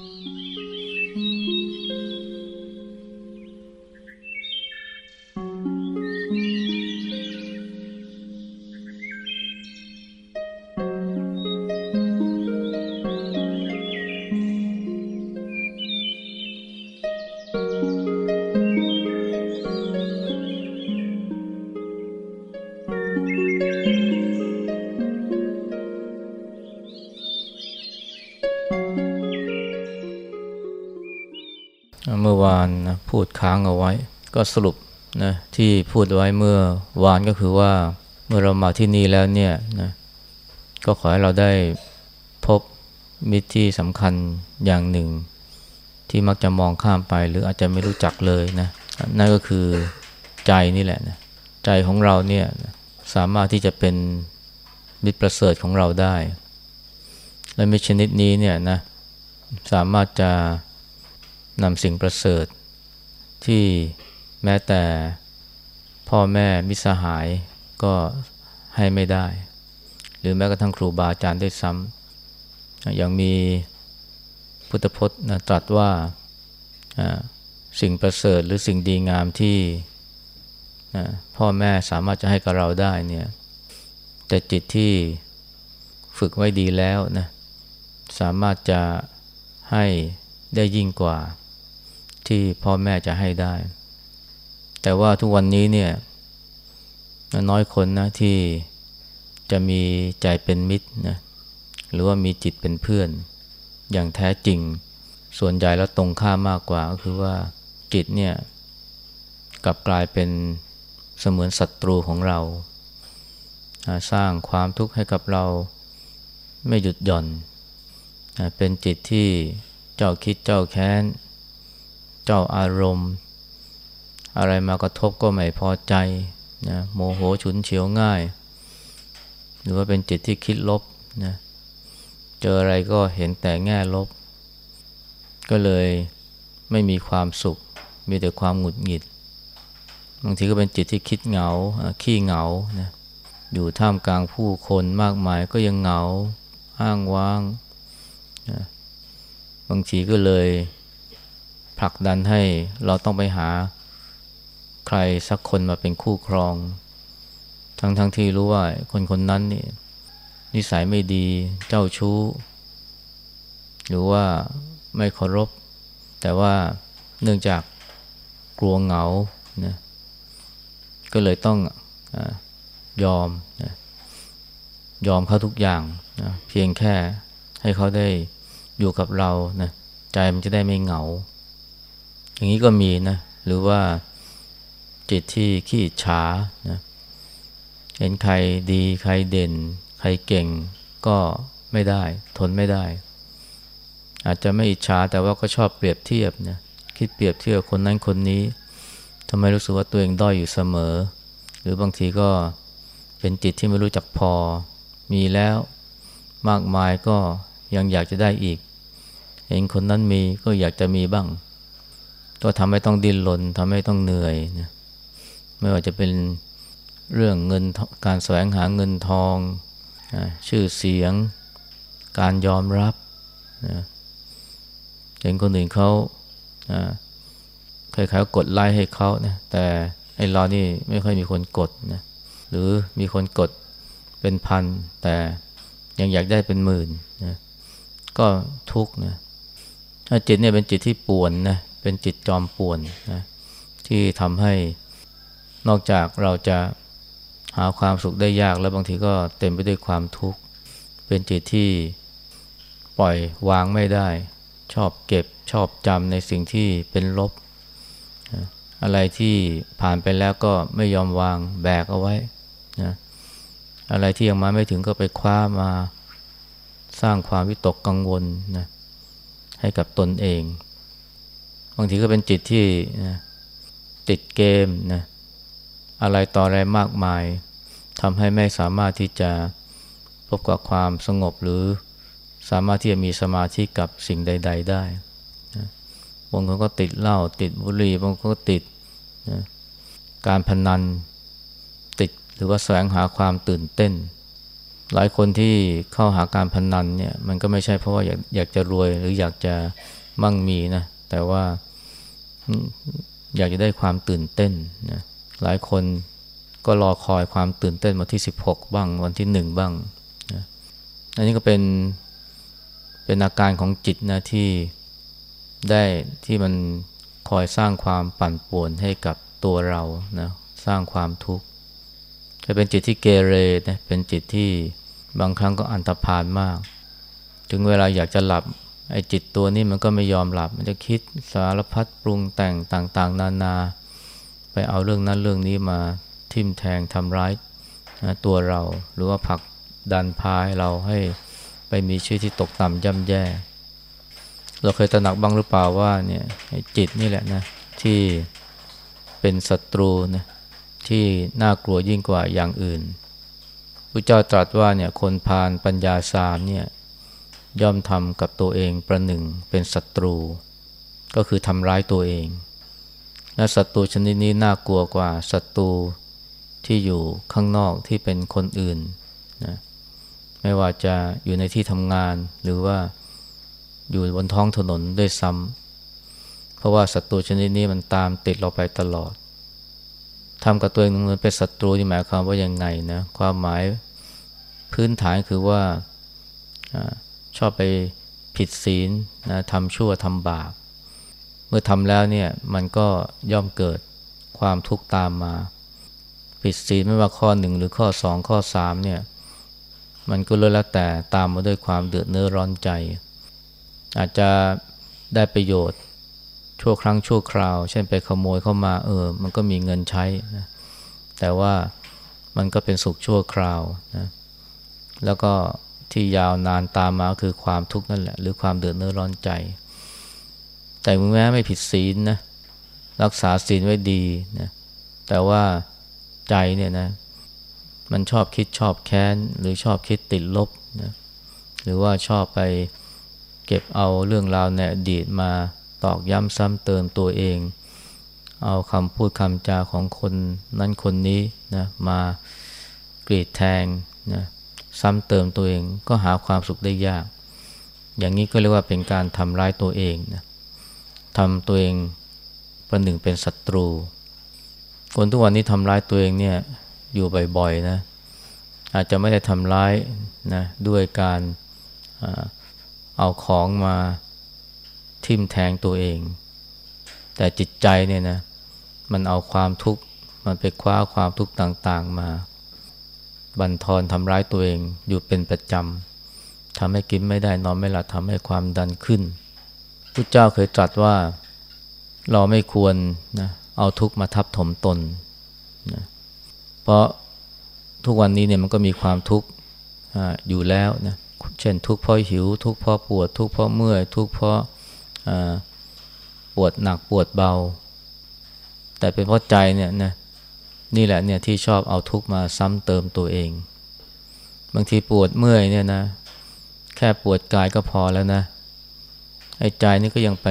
เค้างเอาไว้ ก็สรุปนะที่พูดไว้เมื่อวานก็คือว่าเมื่อเรามาที่นี่แล้วเนี่ยนะก็ขอให้เราได้พบมิตรที่สำคัญอย่างหนึ่ง ที่มักจะมองข้ามไปหรืออาจจะไม่รู้จักเลยนะนั่นก็คือใจนี่แหละนะใจของเราเนี่ยสามารถที่จะเป็นมิตรประเสริฐของเราได้ และมิตรชนิดนี้เนี่ยนะสามารถจะนำสิ่งประเสริฐ ที่แม้แต่พ่อแม่มิสหายก็ให้ไม่ได้ หรือแม้กระทั่งครูบาอาจารย์ได้ซ้ำยังมีพุทธพจน์ตรัสว่าสิ่งประเสริฐหรือสิ่งดีงามที่พ่อแม่สามารถจะให้กับเราได้เนี่ยแต่จิตที่ฝึกไว้ดีแล้วนะสามารถจะให้ได้ยิ่งกว่า ที่พ่อแม่จะให้ได้ แต่ว่าทุกวันนี้เนี่ยน้อยคนนะที่จะมีใจเป็นมิตรนะหรือว่ามีจิตเป็นเพื่อน อย่างแท้จริง ส่วนใหญ่แล้วตรงข้ามมากกว่าก็คือว่าจิตเนี่ยกลับกลายเป็นเสมือนศัตรูของเรา สร้างความทุกข์ให้กับเราไม่หยุดหย่อน เป็นจิตที่เจ้าคิดเจ้าแค้น เจ้าอารมณ์ อะไรมากระทบก็ไม่พอใจนะโมโหฉุนเฉียวง่าย หรือว่าเป็นจิตที่คิดลบนะเจออะไรก็เห็นแต่แง่ลบ ก็เลยไม่มีความสุข มีแต่ความหงุดหงิด บางทีก็เป็นจิตที่คิดเหงาขี้เหงานะอยู่ท่ามกลางผู้คนมากมายก็ยังเหงาอ้างว้างนะบางทีก็เลย ผลักดันให้เราต้องไปหาใครสักคนมาเป็นคู่ครอง ทั้งทั้งที่รู้ว่าคนคนนั้นนี่นิสัยไม่ดีเจ้าชู้ หรือว่าไม่เคารพ แต่ว่าเนื่องจากกลัวเหงานะก็เลยต้องอยอมนะยอมเขาทุกอย่างนะเพียงแค่ให้เขาได้อยู่กับเรานะใจมันจะได้ไม่เหงา อย่างนี้ก็มีนะ หรือว่าจิตที่ขี้ฉานะเห็นใครดีใครเด่น ใครเก่งก็ไม่ได้ ทนไม่ได้ อาจจะไม่อิจฉาแต่ว่าก็ชอบเปรียบเทียบนะคิดเปรียบเทียบคนนั้นคนนี้ทำไมรู้สึกว่าตัวเองด้อยอยู่เสมอ หรือบางทีก็เป็นจิตที่ไม่รู้จักพอ มีแล้วมากมายก็ยังอยากจะได้อีก เห็นคนนั้นมีก็อยากจะมีบ้าง ก็ทำให้ต้องดิ้นรนทำให้ต้องเหนื่อยนะไม่ว่าจะเป็นเรื่องเงินการแสวงหาเงินทองนะชื่อเสียง การยอมรับนะเห็นคนอื่นเขาใครๆกดไลค์ให้เขานะแต่ไอ้เรานี่ไม่ค่อยมีคนกดนะหรือมีคนกดเป็นพัน แต่ยังอยากได้เป็นหมื่นนะก็ทุกข์นะถ้าจิตเนี่ยเป็นจิตที่ป่วนนะ เป็นจิตจอมป่วนนะที่ทำให้นอกจากเราจะหาความสุขได้ยากแล้วบางทีก็เต็มไปด้วยความทุกข์ เป็นจิตที่ปล่อยวางไม่ได้ ชอบเก็บชอบจำในสิ่งที่เป็นลบ อะไรที่ผ่านไปแล้วก็ไม่ยอมวางแบกเอาไว้นะอะไรที่ยังมาไม่ถึงก็ไปคว้ามาสร้างความวิตกกังวลนะให้กับตนเอง บางทีก็เป็นจิตที่นะติดเกมนะอะไรต่ออะไรมากมายทำให้ไม่สามารถที่จะพบกับความสงบหรือสามารถที่จะมีสมาธิกับสิ่งใด ๆ ได้นะบางคนก็ติดเหล้าติดบุหรี่บางคนก็ติดนะการพนันติดหรือว่าแสวงหาความตื่นเต้น หลายคนที่เข้าหาการพนันเนี่ยมันก็ไม่ใช่เพราะว่าอยากอยากจะรวยหรืออยากจะมั่งมีนะ แต่ว่าอยากจะได้ความตื่นเต้นนะหลายคนก็รอคอยความตื่นเต้นวันที่ 16 บ้างวันที่หนึ่งบ้างนะอันนี้ก็เป็นเป็นอาการของจิตนะที่ได้ที่มันคอยสร้างความปั่นป่วนให้กับตัวเรานะสร้างความทุกข์จะเป็นจิตที่เกเรนะเป็นจิตที่บางครั้งก็อันตรพานมาก ถึงเวลาอยากจะหลับ ไอ้จิตตัวนี้มันก็ไม่ยอมหลับ มันจะคิดสารพัดปรุงแต่งต่างๆ นานา ไปเอาเรื่องนั้นเรื่องนี้มาทิ่มแทงทำร้ายนะตัวเรา หรือว่าผลักดันพายเราให้ไปมีชีวิตที่ตกต่ำย่ำแย่ เราเคยตระหนักบ้างหรือเปล่าว่าเนี่ยจิตนี่แหละนะที่เป็นศัตรูนะที่น่ากลัวยิ่งกว่าอย่างอื่นพระเจ้าตรัสว่าเนี่ยคนพาลปัญญาสามเนี่ย ย่อมทำกับตัวเองประหนึ่งเป็นศัตรู ก็คือทำร้ายตัวเอง และศัตรูชนิดนี้น่ากลัวกว่าศัตรูที่อยู่ข้างนอกที่เป็นคนอื่นนะไม่ว่าจะอยู่ในที่ทำงานหรือว่าอยู่บนท้องถนนด้วยซ้ำเพราะว่าศัตรูชนิดนี้มันตามติดเราไปตลอดทำกับตัวเองมันเป็นศัตรูที่หมายความว่ายังไงนะความหมายพื้นฐานคือว่าอ ชอบไปผิดศีลนะทำชั่วทำบาป เมื่อทำแล้วเนี่ยมันก็ย่อมเกิดความทุกข์ตามมา ผิดศีลไม่ว่าข้อหนึ่งหรือข้อสองข้อสามเนี่ยมันก็เลยแล้วแต่ตามมาด้วยความเดือดเนื้อร้อนใจ อาจจะได้ประโยชน์ชั่วครั้งชั่วคราว เช่นไปขโมยเข้ามาเออ มันก็มีเงินใช้นะแต่ว่ามันก็เป็นสุขชั่วคราวนะแล้วก็ ที่ยาวนานตามมาคือความทุกข์นั่นแหละ หรือความเดือดเนื้อร้อนใจ แต่แม้ไม่ผิดศีลนะรักษาศีลไว้ดีนะแต่ว่าใจเนี่ยนะมันชอบคิดชอบแค้น หรือชอบคิดติดลบนะหรือว่าชอบไปเก็บเอาเรื่องราวในอดีตมาตอกย้ำซ้ำเติมตัวเอง เอาคำพูดคำจาของคนนั้นคนนี้นะมากรีดแทงนะ ซ้ำเติมตัวเองก็หาความสุขได้ยาก อย่างนี้ก็เรียกว่าเป็นการทำร้ายตัวเองนะทำตัวเองประหนึ่งเป็นศัตรู คนทุกวันนี้ทำร้ายตัวเองเนี่ยอยู่บ่อยๆนะอาจจะไม่ได้ทำร้ายนะด้วยการเอาของมาทิ่มแทงตัวเอง แต่จิตใจเนี่ยนะมันเอาความทุกข์มันไปคว้าความทุกข์ต่างๆมา บันทอนทำร้ายตัวเองอยู่เป็นประจำทำให้กินไม่ได้นอนไม่หลับทำให้ความดันขึ้นพุทธเจ้าเคยตรัสว่าเราไม่ควรนะเอาทุกข์มาทับถมตนนะเพราะทุกวันนี้เนี่ยมันก็มีความทุกข์อยู่แล้วนะเช่นทุกข์เพราะหิว ทุกข์เพราะปวด ทุกข์เพราะเมื่อย ทุกข์เพราะปวดหนักปวดเบา แต่เป็นเพราะใจเนี่ยนะ นี่แหละเนี่ยที่ชอบเอาทุกมาซ้ำเติมตัวเอง บางทีปวดเมื่อยเนี่ยนะ แค่ปวดกายก็พอแล้วนะไอ้ใจนี่ก็ยังไป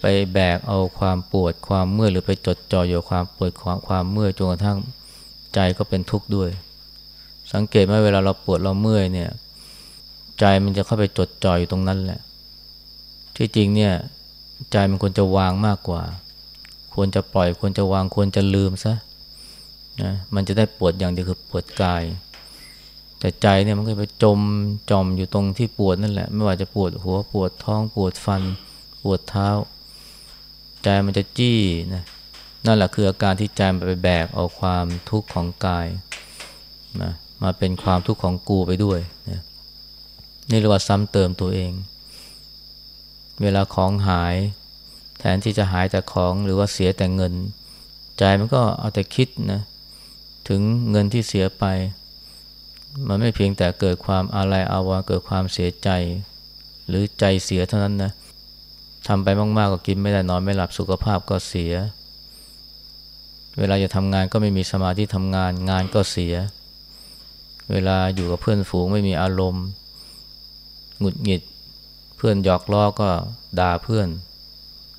ไปแบกเอาความปวดความเมื่อยหรือไปจดจ่ออยู่ความปวดความความเมื่อยจนกระทั่งใจก็เป็นทุกข์ด้วย สังเกตไหมเวลาเราปวดเราเมื่อยเนี่ย ใจมันจะเข้าไปจดจ่ออยู่ตรงนั้นแหละ ที่จริงเนี่ย ใจมันควรจะวางมากกว่า ควรจะปล่อยควรจะวางควรจะลืมซะนะมันจะได้ปวดอย่างเดียวคือปวดกาย แต่ใจเนี่ยมันก็ไปจมจอมอยู่ตรงที่ปวดนั่นแหละ ไม่ว่าจะปวดหัวปวดท้องปวดฟัน ปวดเท้า ใจมันจะจี้นะนั่นแหละคืออาการที่ใจมันไปแบกเอาความทุกข์ของกายนะมาเป็นความทุกข์ของกูไปด้วยนะนี่เรียกว่าซ้ำเติมตัวเอง เวลาของหาย ทนที่จะหายแต่ของหรือว่าเสียแต่เงิน ใจมันก็เอาแต่คิดนะถึงเงินที่เสียไป มันไม่เพียงแต่เกิดความอาลัยอาวรณ์เกิดความเสียใจ หรือใจเสียเท่านั้นนะทำไปมากๆก็กินไม่ได้นอนไม่หลับสุขภาพก็เสีย เวลาจะทำงานก็ไม่มีสมาธิทำงานงานก็เสีย เวลาอยู่กับเพื่อนฝูงไม่มีอารมณ์หงุดหงิด เพื่อนหยอกล้อก็ด่าเพื่อน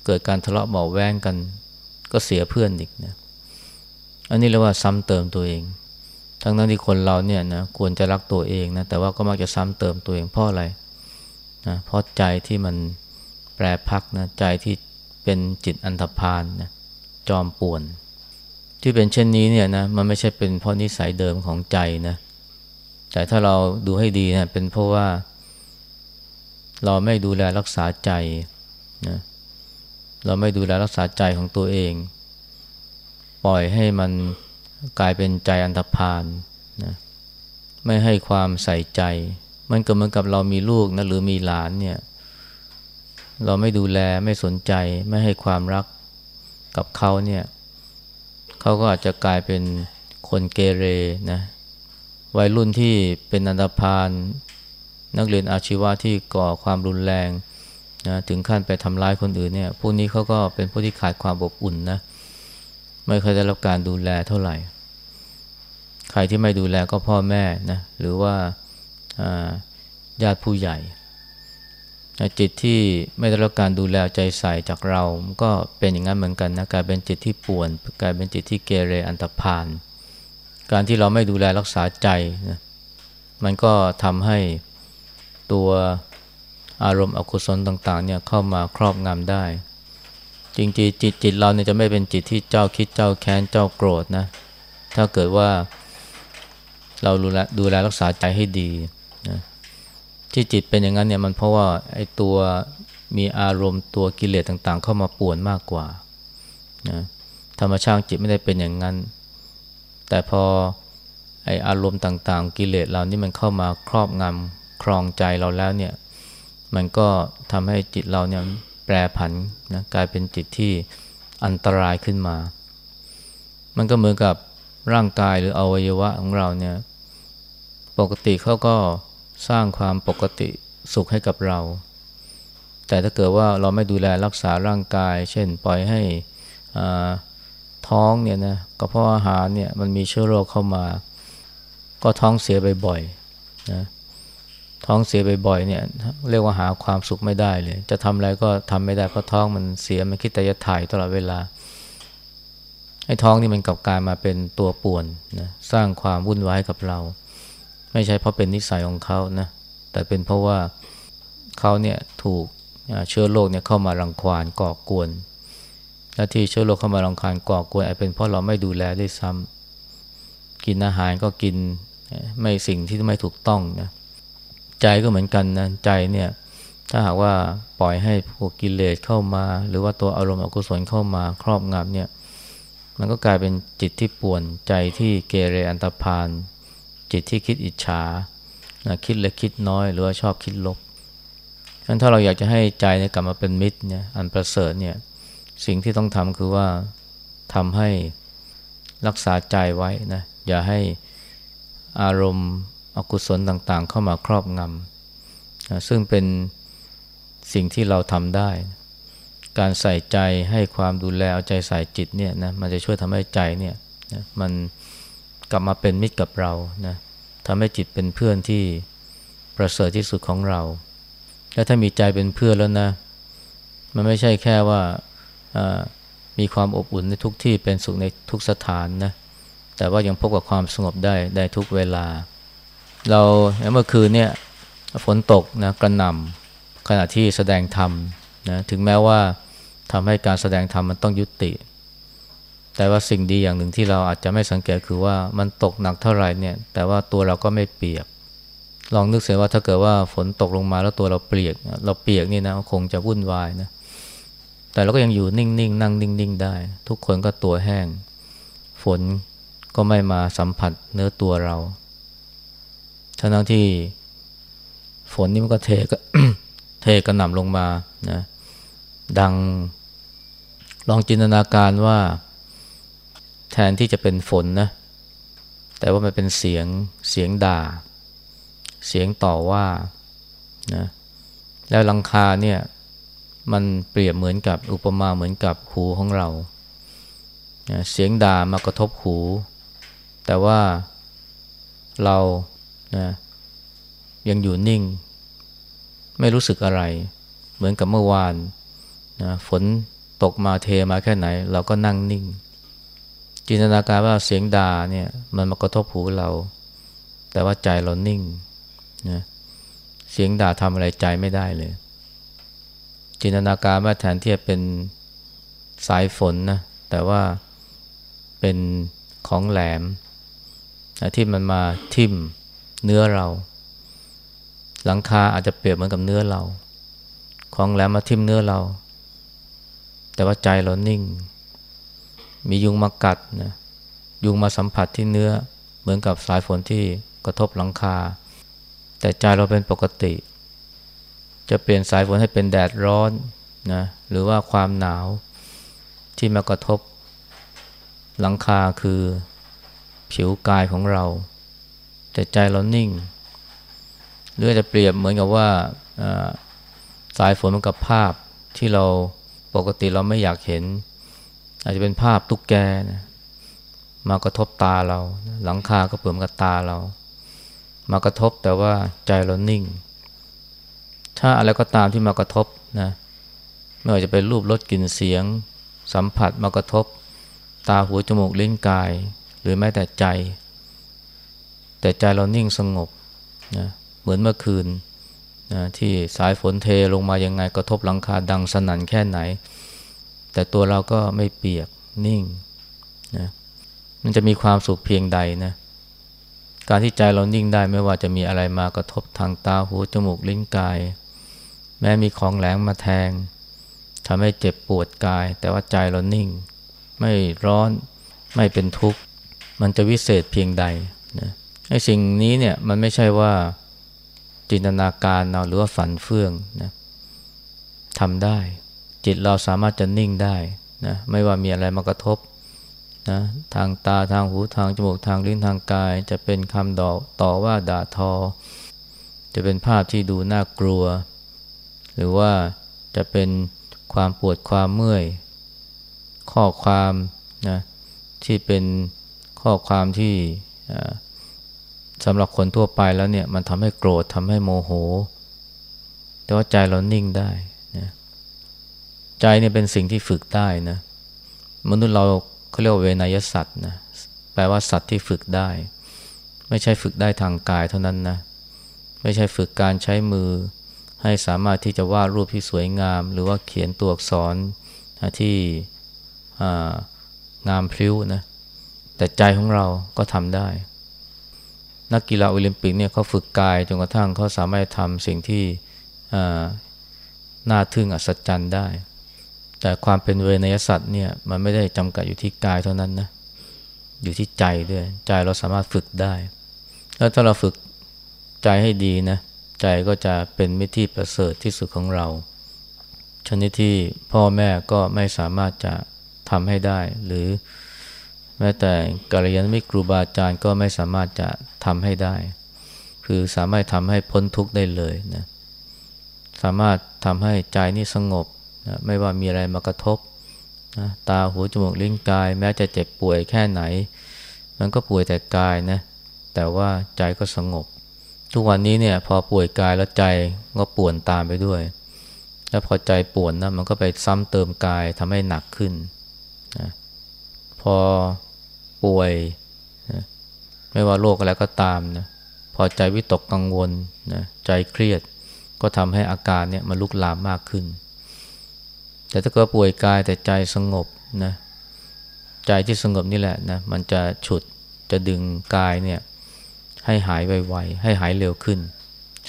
เกิดการทะเลาะเบาแวงกัน ก็เสียเพื่อนอีกนะอันนี้เรียกว่าซ้ำเติมตัวเอง ทั้งนั้นที่คนเราเนี่ยนะควรจะรักตัวเองนะแต่ว่าก็มักจะซ้ำเติมตัวเองเพราะอะไรนะเพราะใจที่มันแปรพักนะใจที่เป็นจิตอันธพาลนะจอมป่วน ที่เป็นเช่นนี้เนี่ยนะมันไม่ใช่เป็นเพราะนิสัยเดิมของใจนะแต่ถ้าเราดูให้ดีนะเป็นเพราะว่า เราไม่ดูแลรักษาใจนะ เราไม่ดูแลรักษาใจของตัวเอง ปล่อยให้มันกลายเป็นใจอันธพาลนะไม่ให้ความใส่ใจ มันก็เหมือนกับเรามีลูกนะหรือมีหลานเนี่ย เราไม่ดูแลไม่สนใจ ไม่ให้ความรักกับเขาเนี่ยเขาก็อาจจะกลายเป็นคนเกเรนะวัยรุ่นที่เป็นอันธพาลนักเรียนอาชีวะที่ก่อความรุนแรง นะถึงขั้นไปทำร้ายคนอื่นเนี่ยพวกนี้เขาก็เป็นผู้ที่ขาดความอบอุ่นนะไม่เคยได้รับการดูแลเท่าไหร่ ใครที่ไม่ดูแลก็พ่อแม่นะหรือว่าญาติผู้ใหญ่ จิตที่ไม่ได้รับการดูแลใจใส่จากเรา ก็เป็นอย่างนั้นเหมือนกันนะกลายเป็นจิตที่ป่วนกลายเป็นจิตที่เกเรอันตรพาน การที่เราไม่ดูแลรักษาใจนะมันก็ทำให้ตัว อารมณ์อกุศลต่างๆเนี่ยเข้ามาครอบงำได้ จริงๆจิตจิตเราเนี่ยจะไม่เป็นจิตที่เจ้าคิดเจ้าแค้นเจ้าโกรธนะ ถ้าเกิดว่าเราดูแลดูแลรักษาใจให้ดีนะที่จิตเป็นอย่างนั้นเนี่ยมันเพราะว่าไอ้ตัวมีอารมณ์ตัวกิเลสต่างๆ เข้ามาป่วนมากกว่านะธรรมชาติจิตไม่ได้เป็นอย่างนั้น แต่พอไออารมณ์ต่างๆ กิเลสเรานี่มันเข้ามาครอบงำครองใจเราแล้วเนี่ย มันก็ทำให้จิตเราเนี่ยแปรผันนะกลายเป็นจิตที่อันตรายขึ้นมา มันก็เหมือนกับร่างกายหรืออวัยวะของเราเนี่ย ปกติเขาก็สร้างความปกติสุขให้กับเรา แต่ถ้าเกิดว่าเราไม่ดูแลรักษาร่างกาย เช่นปล่อยให้ท้องเนี่ยนะกระเพาะอาหารเนี่ยมันมีเชื้อโรคเข้ามา ก็ท้องเสียบ่อยๆนะ ท้องเสียบ่อยๆเนี่ยเรียกว่าหาความสุขไม่ได้เลย จะทำอะไรก็ทำไม่ได้เพราะท้องมันเสียมันคิดแต่จะถ่ายตลอดเวลาไอ้ท้องนี่มันกลับกลายมาเป็นตัวป่วนนะสร้างความวุ่นวายกับเรา ไม่ใช่เพราะเป็นนิสัยของเขานะแต่เป็นเพราะว่าเขาเนี่ยถูกเชื้อโรคเนี่ยเข้ามารังควานก่อกวนและที่เชื้อโรคเข้ามารังควาญก่อกวนอาจเป็นเพราะเราไม่ดูแลด้วยซ้ำกินอาหารก็กินไม่สิ่งที่ไม่ถูกต้องนะ ใจก็เหมือนกันนะใจเนี่ยถ้าหากว่าปล่อยให้พวกกิเลสเข้ามา หรือว่าตัวอารมณ์อกุศลเข้ามาครอบงำเนี่ยมันก็กลายเป็นจิตที่ป่วนใจที่เกเรอันตพานจิตที่คิดอิจฉานะคิดเล็กคิดน้อย หรือว่าชอบคิดลบฉะนั้นถ้าเราอยากจะให้ใจเนี่ยกลับมาเป็นมิตรเนี่ยอันประเสริฐเนี่ยสิ่งที่ต้องทำคือว่าทำให้รักษาใจไว้นะอย่าให้อารมณ์ อกุศลต่างๆ เข้ามาครอบงำซึ่งเป็นสิ่งที่เราทำได้ การใส่ใจให้ความดูแลเอาใจใส่จิตเนี่ยนะมันจะช่วยทำให้ใจเนี่ยนะมันกลับมาเป็นมิตรกับเรานะทำให้จิตเป็นเพื่อนที่ประเสริฐที่สุดของเรา และถ้ามีใจเป็นเพื่อนแล้วนะ มันไม่ใช่แค่ว่ามีความอบอุ่นในทุกที่เป็นสุขในทุกสถานนะ แต่ว่ายังพบกับความสงบได้ได้ทุกเวลา เราเมื่อคืนเนี่ยฝนตกนะกระหน่ำขณะที่แสดงธรรมนะถึงแม้ว่าทำให้การแสดงธรรมมันต้องยุติ แต่ว่าสิ่งดีอย่างหนึ่งที่เราอาจจะไม่สังเกตคือว่ามันตกหนักเท่าไหร่เนี่ย แต่ว่าตัวเราก็ไม่เปียก ลองนึกเสียว่าถ้าเกิดว่าฝนตกลงมาแล้วตัวเราเปียก เราเปียกนี่นะคงจะวุ่นวายนะแต่เราก็ยังอยู่นิ่งๆนั่งนิ่งๆได้ ทุกคนก็ตัวแห้ง ฝนก็ไม่มาสัมผัสเนื้อตัวเรา ทั้งที่ฝนนี่มันก็เทก็เทกระหน่ำลงมานะดังลองจินตนาการว่าแทนที่จะเป็นฝนนะ แต่ว่ามันเป็นเสียงเสียงด่า เสียงต่อว่านะแล้วลังคาเนี่ยมันเปรียบเหมือนกับอุปมาเหมือนกับหูของเราเสียงด่ามากระทบหู แต่ว่าเรา นะยังอยู่นิ่ง ไม่รู้สึกอะไร เหมือนกับเมื่อวานนะฝนตกมาเทมาแค่ไหน เราก็นั่งนิ่ง จินตนาการว่าเสียงด่าเนี่ยมันมากระทบหูเรา แต่ว่าใจเรานิ่งนะเสียงด่าทำอะไรใจไม่ได้เลย จินตนาการว่าแทนที่จะเป็นสายฝนนะแต่ว่าเป็นของแหลมที่มันมาทิ่ม เนื้อเรา หลังคาอาจจะเปรียบเหมือนกับเนื้อเรา ของแหลมมาทิ่มเนื้อเรา แต่ว่าใจเรานิ่ง มียุงมากัดนะยุงมาสัมผัสที่เนื้อเหมือนกับสายฝนที่กระทบหลังคา แต่ใจเราเป็นปกติ จะเปลี่ยนสายฝนให้เป็นแดดร้อนนะหรือว่าความหนาวที่มากระทบหลังคาคือผิวกายของเรา แต่ใจเรานิ่ง หรือจะเปรียบเหมือนกับว่าสายฝนมันกับภาพที่เราปกติเราไม่อยากเห็น อาจจะเป็นภาพตุ๊กแกนะมากระทบตาเรา หลังคาก็เปิดกับตาเรา มากระทบแต่ว่าใจเรานิ่ง ถ้าอะไรก็ตามที่มากระทบนะไม่ว่าจะเป็นรูปรสกลิ่นเสียง สัมผัสมากระทบ ตาหูจมูกลิ้นกาย หรือแม้แต่ใจ แต่ใจเรานิ่งสงบนะเหมือนเมื่อคืนนะที่สายฝนเทลงมายังไงกระทบหลังคาดังสนั่นแค่ไหน แต่ตัวเราก็ไม่เปียกนิ่งนะมันจะมีความสุขเพียงใดนะการที่ใจเรานิ่งได้ไม่ว่าจะมีอะไรมากระทบทางตาหูจมูกลิ้นกาย แม้มีของแหลงมาแทงทำให้เจ็บปวดกาย แต่ว่าใจเรานิ่ง ไม่ร้อนไม่เป็นทุกข์ มันจะวิเศษเพียงใดนะ ไอ้สิ่งนี้เนี่ยมันไม่ใช่ว่าจินตนาการเราหรือว่าฝันเฟื่องนะทำได้ จิตเราสามารถจะนิ่งได้นะไม่ว่ามีอะไรมากระทบนะทางตาทางหูทางจมูกทางลิ้นทางกาย จะเป็นคำดอกต่อว่าด่าทอ จะเป็นภาพที่ดูน่ากลัว หรือว่าจะเป็นความปวดความเมื่อย ข้อความนะที่เป็นข้อความที่ สำหรับคนทั่วไปแล้วเนี่ยมันทำให้โกรธทำให้โมโห แต่ว่าใจเรานิ่งได้นะใจเนี่ยเป็นสิ่งที่ฝึกได้นะมนุษย์เราเขาเรียกว่าเวนยสัตว์นะแปลว่าสัตว์ที่ฝึกได้ ไม่ใช่ฝึกได้ทางกายเท่านั้นนะไม่ใช่ฝึกการใช้มือ ให้สามารถที่จะวาดรูปที่สวยงาม หรือว่าเขียนตัวอักษรที่งามพลิ้วนะแต่ใจของเราก็ทำได้ นักกีฬาโอลิมปิกเนี่ยเขาฝึกกายจนกระทั่งเขาสามารถทำสิ่งที่น่าทึ่งอัศจรรย์ได้ แต่ความเป็นเวนยสัตว์เนี่ยมันไม่ได้จำกัดอยู่ที่กายเท่านั้นนะอยู่ที่ใจด้วย ใจเราสามารถฝึกได้ แล้วถ้าเราฝึกใจให้ดีนะใจก็จะเป็นมิตรที่ประเสริฐที่สุดของเรา ชนิดที่พ่อแม่ก็ไม่สามารถจะทำให้ได้ หรือ แม้แต่กัลยาณมิตรครูบาอาจารย์ก็ไม่สามารถจะทำให้ได้ คือสามารถทำให้พ้นทุกข์ได้เลยนะสามารถทำให้ใจนี่สงบนะไม่ว่ามีอะไรมากระทบนะตาหูจมูกลิ้นกาย แม้จะเจ็บป่วยแค่ไหน มันก็ป่วยแต่กายนะแต่ว่าใจก็สงบ ทุกวันนี้เนี่ยพอป่วยกายแล้วใจก็ป่วนตามไปด้วย แล้วพอใจป่วนนะมันก็ไปซ้ำเติมกายทำให้หนักขึ้นนะพอ ป่วยนะไม่ว่าโรคอะไรก็ตามนะพอใจวิตกกังวลนะใจเครียด ก็ทำให้อาการเนี่ยมันลุกลามมากขึ้น แต่ถ้าเกิดป่วยกายแต่ใจสงบนะใจที่สงบนี่แหละนะมันจะฉุดจะดึงกายเนี่ยให้หายไวๆให้หายเร็วขึ้น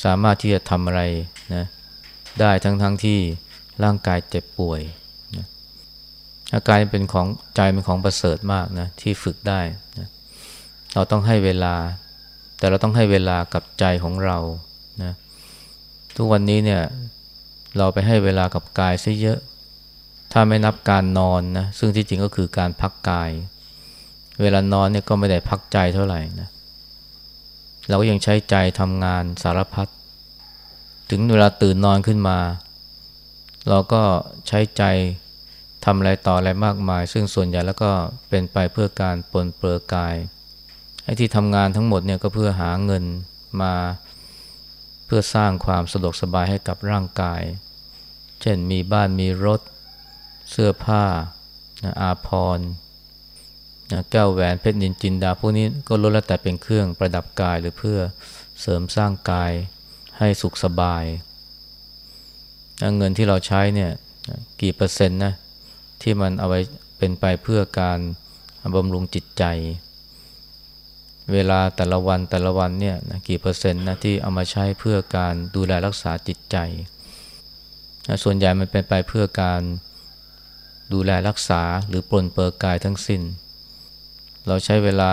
สามารถที่จะทำอะไรนะได้ทั้งๆทที่ร่างกายเจ็บป่วย อาการเป็นของใจเป็นของประเสริฐมากนะที่ฝึกได้นะเราต้องให้เวลา แต่เราต้องให้เวลากับใจของเรานะทุกวันนี้เนี่ยเราไปให้เวลากับกายซะเยอะ ถ้าไม่นับการนอนนะซึ่งที่จริงก็คือการพักกาย เวลานอนเนี่ยก็ไม่ได้พักใจเท่าไหร่นะเราก็ยังใช้ใจทำงานสารพัดถึงเวลาตื่นนอนขึ้นมา เราก็ใช้ใจ ทำอะไรต่ออะไรมากมาย ซึ่งส่วนใหญ่แล้วก็เป็นไปเพื่อการปนเปื้อกายไอ้ที่ทำงานทั้งหมดเนี่ยก็เพื่อหาเงินมาเพื่อสร้างความสะดวกสบายให้กับร่างกาย เช่นมีบ้านมีรถ เสื้อผ้าอาภรณ์แก้วแหวนเพชรนินจินดาพวกนี้ก็ล้วนแล้วแต่เป็นเครื่องประดับกายหรือเพื่อเสริมสร้างกายให้สุขสบาย เงินที่เราใช้เนี่ยกี่เปอร์เซ็นต์นะ ที่มันเอาไว้เป็นไปเพื่อการบำรุงจิตใจ เวลาแต่ละวันแต่ละวันเนี่ยนะกี่เปอร์เซ็นต์นะที่เอามาใช้เพื่อการดูแลรักษาจิตใจนะส่วนใหญ่มันเป็นไปเพื่อการดูแลรักษาหรือปลนเปื้อกายทั้งสิ้น เราใช้เวลา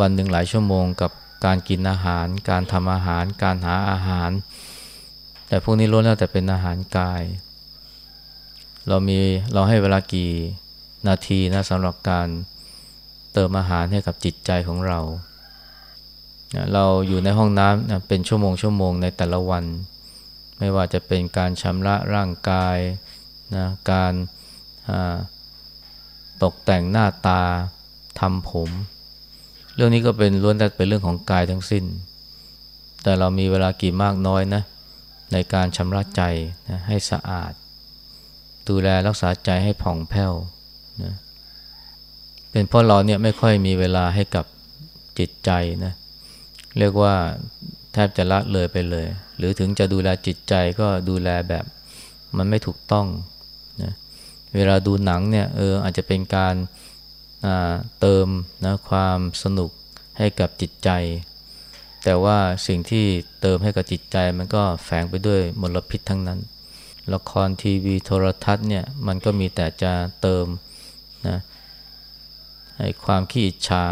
วันหนึ่งหลายชั่วโมงกับการกินอาหาร การทำอาหาร การหาอาหาร แต่พวกนี้ล้วนแล้วแต่เป็นอาหารกาย เรามีเราให้เวลากี่นาทีนะสำหรับการเติมอาหารให้กับจิตใจของเรา เราอยู่ในห้องน้ำเป็นชั่วโมงชั่วโมงในแต่ละวัน ไม่ว่าจะเป็นการชำระร่างกายนะการตกแต่งหน้าตาทำผม เรื่องนี้ก็เป็นล้วนแต่เป็นเรื่องของกายทั้งสิ้น แต่เรามีเวลากี่มากน้อยนะในการชำระใจนะให้สะอาด ดูแลรักษาใจให้ผ่องแผ้วนะเป็นเพราะเราเนี่ยไม่ค่อยมีเวลาให้กับจิตใจนะเรียกว่าแทบจะละเลยไปเลย หรือถึงจะดูแลจิตใจก็ดูแลแบบมันไม่ถูกต้องนะเวลาดูหนังเนี่ยเอออาจจะเป็นการเติมนะความสนุกให้กับจิตใจ แต่ว่าสิ่งที่เติมให้กับจิตใจมันก็แฝงไปด้วยมลพิษทั้งนั้น ละครทีวีโทรทัศน์เนี่ยมันก็มีแต่จะเติมนะให้ความขี้อิจฉา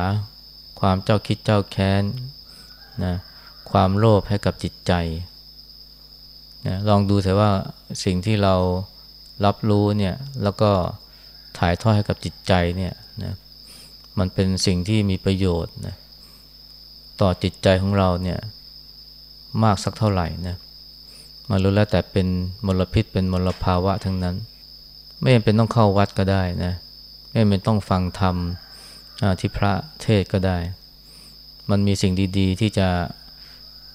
ความเจ้าคิดเจ้าแค้นนะความโลภให้กับจิตใจนะลองดูเถอะว่าสิ่งที่เรารับรู้เนี่ยแล้วก็ถ่ายทอดให้กับจิตใจเนี่ยนะมันเป็นสิ่งที่มีประโยชน์นะต่อจิตใจของเราเนี่ยมากสักเท่าไหร่นะ มันรู้แล้วแต่เป็นมลพิษเป็นมลภาวะทั้งนั้น ไม่จำเป็นต้องเข้าวัดก็ได้นะไม่จำเป็นต้องฟังธรรมที่พระเทศก็ได้ มันมีสิ่งดี ๆ ที่จะ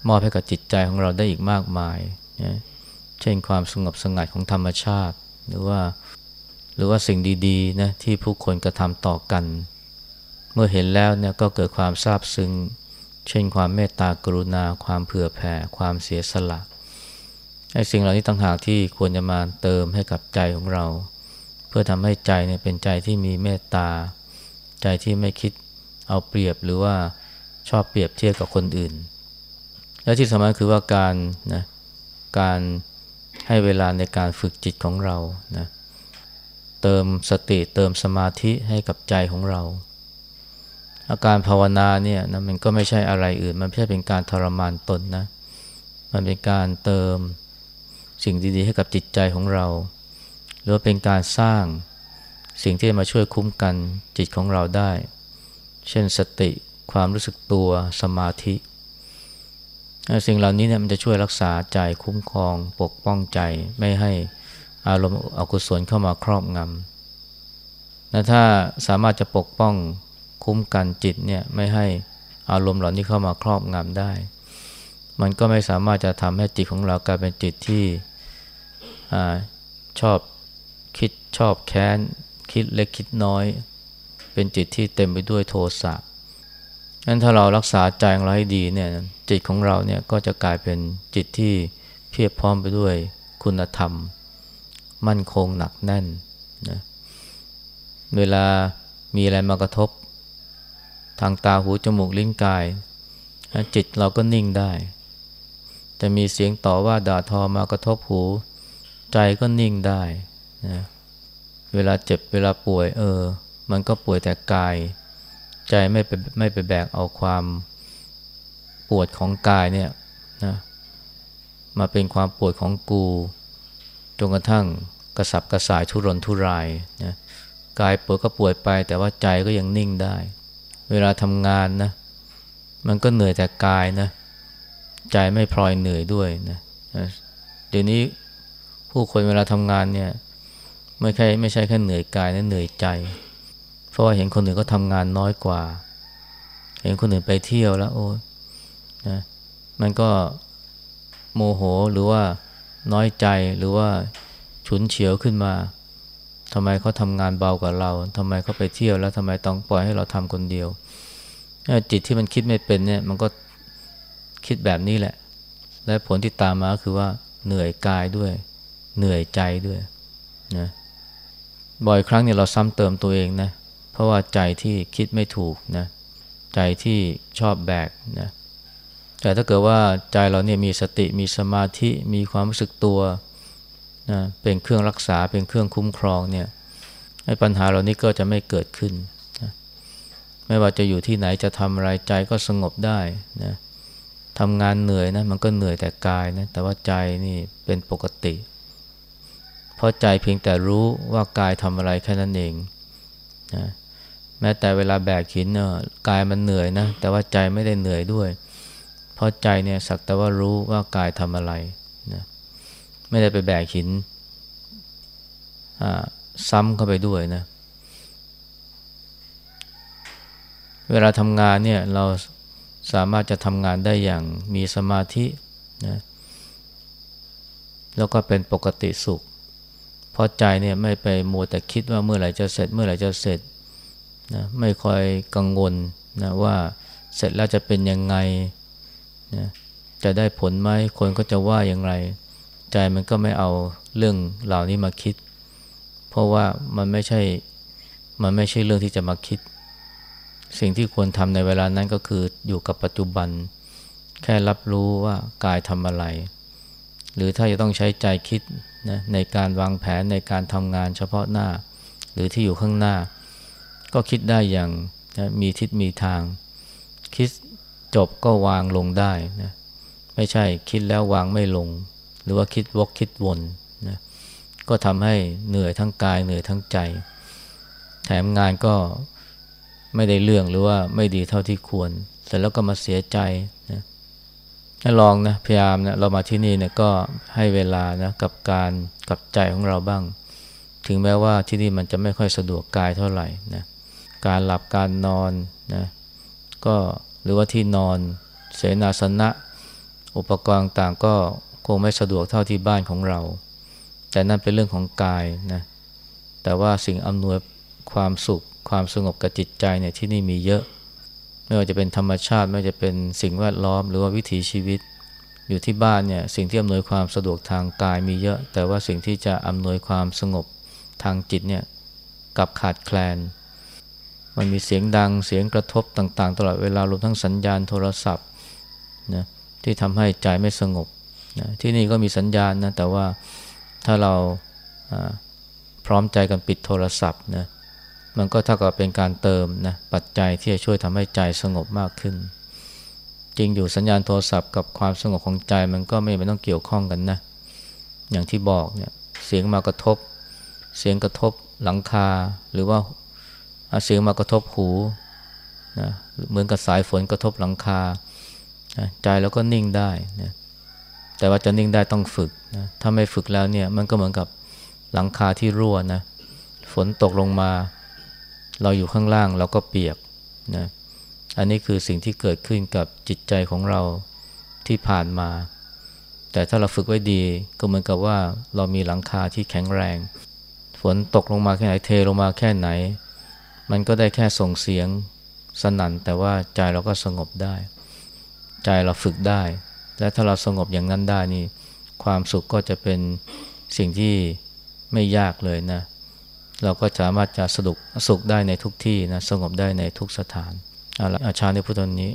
มอบให้กับจิตใจของเราได้อีกมากมายนะเช่นความสงบสงัดของธรรมชาติ หรือว่าหรือว่าสิ่งดีๆนะที่ผู้คนกระทำต่อกัน เมื่อเห็นแล้วเนี่ยก็เกิดความซาบซึ้งเช่นความเมตตากรุณา ความเผื่อแผ่ ความเสียสละ ไอ้สิ่งเหล่านี้ต่างหากที่ควรจะมาเติมให้กับใจของเรา เพื่อทำให้ใจเนี่ยเป็นใจที่มีเมตตา ใจที่ไม่คิดเอาเปรียบหรือว่าชอบเปรียบเทียบกับคนอื่น และที่สำคัญคือว่าการนะการให้เวลาในการฝึกจิตของเรานะเติมสติเติมสมาธิให้กับใจของเรา อาการภาวนาเนี่ยนะมันก็ไม่ใช่อะไรอื่น มันไม่ใช่เป็นการทรมานตนนะ มันเป็นการเติม สิ่งดีๆ ให้กับจิตใจของเรา หรือเป็นการสร้างสิ่งที่มาช่วยคุ้มกันจิตของเราได้ เช่นสติความรู้สึกตัวสมาธิ สิ่งเหล่านี้เนี่ยมันจะช่วยรักษาใจคุ้มครองปกป้องใจไม่ให้อารมณ์อกุศลเข้ามาครอบงำและถ้าสามารถจะปกป้องคุ้มกันจิตเนี่ยไม่ให้อารมณ์เหล่านี้เข้ามาครอบงำได้ มันก็ไม่สามารถจะทำให้จิตของเรากลายเป็นจิตที่อชอบคิดชอบแค้น คิดเล็กคิดน้อย เป็นจิตที่เต็มไปด้วยโทสะงั้นถ้าเรารักษาใจของเราให้ดีเนี่ยจิตของเราเนี่ยก็จะกลายเป็นจิตที่เพียบพร้อมไปด้วยคุณธรรม มั่นคงหนักแน่นนะเวลามีอะไรมากระทบ ทางตาหูจมูกลิ้นกาย จิตเราก็นิ่งได้ จะมีเสียงต่อว่าด่าทอมากระทบหู ใจก็นิ่งได้นะเวลาเจ็บเวลาป่วย เออ มันก็ป่วยแต่กาย ใจไม่ไปไม่ไปแบกเอาความปวดของกายเนี่ยนะมาเป็นความปวดของกูจนกระทั่งกระสับกระส่ายทุรนทุรายนะกายปวดก็ปวดไป แต่ว่าใจก็ยังนิ่งได้ เวลาทำงานนะมันก็เหนื่อยแต่กายนะ ใจไม่พลอยเหนื่อยด้วยนะเดี๋ยวนี้ผู้คนเวลาทำงานเนี่ยไม่ใช่ไม่ใช่แค่เหนื่อยกายนะเหนื่อยใจ เพราะว่าเห็นคนอื่นก็ทำงานน้อยกว่า เห็นคนอื่นไปเที่ยวแล้วโอ้นะมันก็โมโหหรือว่าน้อยใจหรือว่าฉุนเฉียวขึ้นมาทำไมเขาทำงานเบากว่าเราทำไมเขาไปเที่ยวแล้วทำไมต้องปล่อยให้เราทำคนเดียว จิตที่มันคิดไม่เป็นเนี่ย มันก็ คิดแบบนี้แหละ และผลที่ตามมาคือว่าเหนื่อยกายด้วย เหนื่อยใจด้วยนะบ่อยครั้งเนี่ยเราซ้ำเติมตัวเองนะเพราะว่าใจที่คิดไม่ถูกนะใจที่ชอบแบกนะแต่ถ้าเกิดว่าใจเราเนี่ยมีสติมีสมาธิมีความรู้สึกตัวนะเป็นเครื่องรักษาเป็นเครื่องคุ้มครองเนี่ยให้ปัญหาเหล่านี้ก็จะไม่เกิดขึ้นนะไม่ว่าจะอยู่ที่ไหนจะทำอะไรใจก็สงบได้นะ ทำงานเหนื่อยนะมันก็เหนื่อยแต่กายนะแต่ว่าใจนี่เป็นปกติ เพราะใจเพียงแต่รู้ว่ากายทำอะไรแค่นั้นเองนะแม้แต่เวลาแบกหินเนี่ยกายมันเหนื่อยนะแต่ว่าใจไม่ได้เหนื่อยด้วย เพราะใจเนี่ยสักแต่ว่ารู้ว่ากายทำอะไรนะไม่ได้ไปแบกหินซ้ำเข้าไปด้วยนะเวลาทำงานเนี่ยเรา สามารถจะทำงานได้อย่างมีสมาธินะแล้วก็เป็นปกติสุข เพราะใจเนี่ยไม่ไปมัวแต่คิดว่าเมื่อไหร่จะเสร็จ เมื่อไหร่จะเสร็จนะไม่คอยกังวลนะว่าเสร็จแล้วจะเป็นยังไงนะจะได้ผลไหมคนก็จะว่าอย่างไร ใจมันก็ไม่เอาเรื่องเหล่านี้มาคิด เพราะว่ามันไม่ใช่มันไม่ใช่เรื่องที่จะมาคิด สิ่งที่ควรทำในเวลานั้นก็คืออยู่กับปัจจุบัน แค่รับรู้ว่ากายทำอะไร หรือถ้าจะต้องใช้ใจคิดนะในการวางแผนในการทำงานเฉพาะหน้า หรือที่อยู่ข้างหน้า ก็คิดได้อย่างนะมีทิศมีทาง คิดจบก็วางลงได้นะไม่ใช่คิดแล้ววางไม่ลง หรือว่าคิดวกคิดวนนะก็ทำให้เหนื่อยทั้งกายเหนื่อยทั้งใจ แถมงานก็ ไม่ได้เรื่องหรือว่าไม่ดีเท่าที่ควร เสร็จแล้วก็มาเสียใจนะลองนะพยายามนะเรามาที่นี่เนี่ยก็ให้เวลานะกับการกับใจของเราบ้าง ถึงแม้ว่าที่นี่มันจะไม่ค่อยสะดวกกายเท่าไหร่นะการหลับการนอนนะก็หรือว่าที่นอนเสนาสนะ อุปกรณ์ต่างก็คงไม่สะดวกเท่าที่บ้านของเรา แต่นั่นเป็นเรื่องของกายนะแต่ว่าสิ่งอำนวยความสุข ความสงบกับจิตใจเนี่ยที่นี่มีเยอะ ไม่ว่าจะเป็นธรรมชาติไม่ว่าจะเป็นสิ่งแวดล้อมหรือว่าวิถีชีวิต อยู่ที่บ้านเนี่ยสิ่งที่อำนวยความสะดวกทางกายมีเยอะ แต่ว่าสิ่งที่จะอำนวยความสงบทางจิตเนี่ยกับขาดแคลน มันมีเสียงดังเสียงกระทบต่าง ๆ ตลอดเวลารวมทั้งสัญญาณโทรศัพท์นะที่ทำให้ใจไม่สงบนะที่นี่ก็มีสัญญาณนะแต่ว่าถ้าเราพร้อมใจกันปิดโทรศัพท์นะ มันก็เท่ากับเป็นการเติมนะปัจจัยที่จะช่วยทำให้ใจสงบมากขึ้น จริงอยู่สัญญาณโทรศัพท์กับความสงบของใจมันก็ไม่ไม่ต้องเกี่ยวข้องกันนะ อย่างที่บอกเนี่ยเสียงมากระทบ เสียงกระทบหลังคา หรือว่าเสียงมากระทบหูนะเหมือนกับสายฝนกระทบหลังคานะใจเราก็นิ่งได้นะแต่ว่าจะนิ่งได้ต้องฝึกนะถ้าไม่ฝึกแล้วเนี่ยมันก็เหมือนกับหลังคาที่รั่วนะฝนตกลงมา เราอยู่ข้างล่างเราก็เปียกนะอันนี้คือสิ่งที่เกิดขึ้นกับจิตใจของเราที่ผ่านมา แต่ถ้าเราฝึกไว้ดีก็เหมือนกับว่าเรามีหลังคาที่แข็งแรง ฝนตกลงมาแค่ไหนเทลงมาแค่ไหน มันก็ได้แค่ส่งเสียงสนั่น แต่ว่าใจเราก็สงบได้ ใจเราฝึกได้ และถ้าเราสงบอย่างนั้นได้นี่ ความสุขก็จะเป็นสิ่งที่ไม่ยากเลยนะเเราก็สามารถจะสะดุกสุขได้ในทุกที่นะสงบได้ในทุกสถานอาละอาชาในพุทธนี้